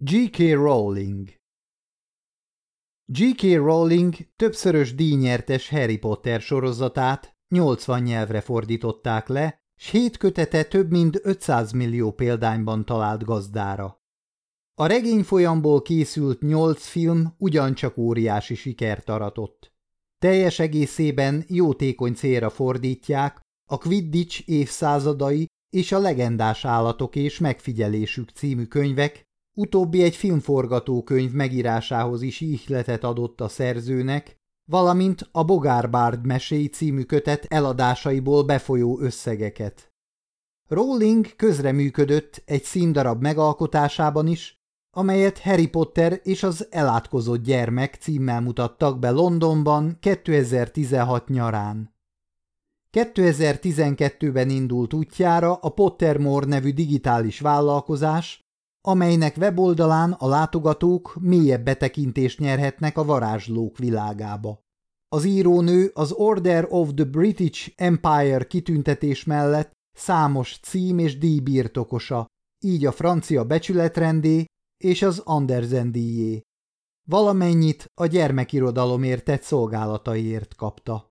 G.K. Rowling G.K. Rowling többszörös díjnyertes Harry Potter sorozatát 80 nyelvre fordították le, s hét kötete több mint 500 millió példányban talált gazdára. A regény folyamból készült nyolc film ugyancsak óriási sikert aratott. Teljes egészében jótékony célra fordítják a Quidditch évszázadai és a legendás állatok és megfigyelésük című könyvek, utóbbi egy filmforgatókönyv megírásához is ihletet adott a szerzőnek, valamint a Bogárbárd meséi című kötet eladásaiból befolyó összegeket. Rowling közreműködött egy színdarab megalkotásában is, amelyet Harry Potter és az elátkozott gyermek címmel mutattak be Londonban 2016 nyarán. 2012-ben indult útjára a Pottermore nevű digitális vállalkozás, amelynek weboldalán a látogatók mélyebb betekintést nyerhetnek a varázslók világába. Az írónő az Order of the British Empire kitüntetés mellett számos cím és díj birtokosa, így a francia becsületrendé és az Andersen díjé. Valamennyit a gyermekirodalomért tett szolgálataiért kapta.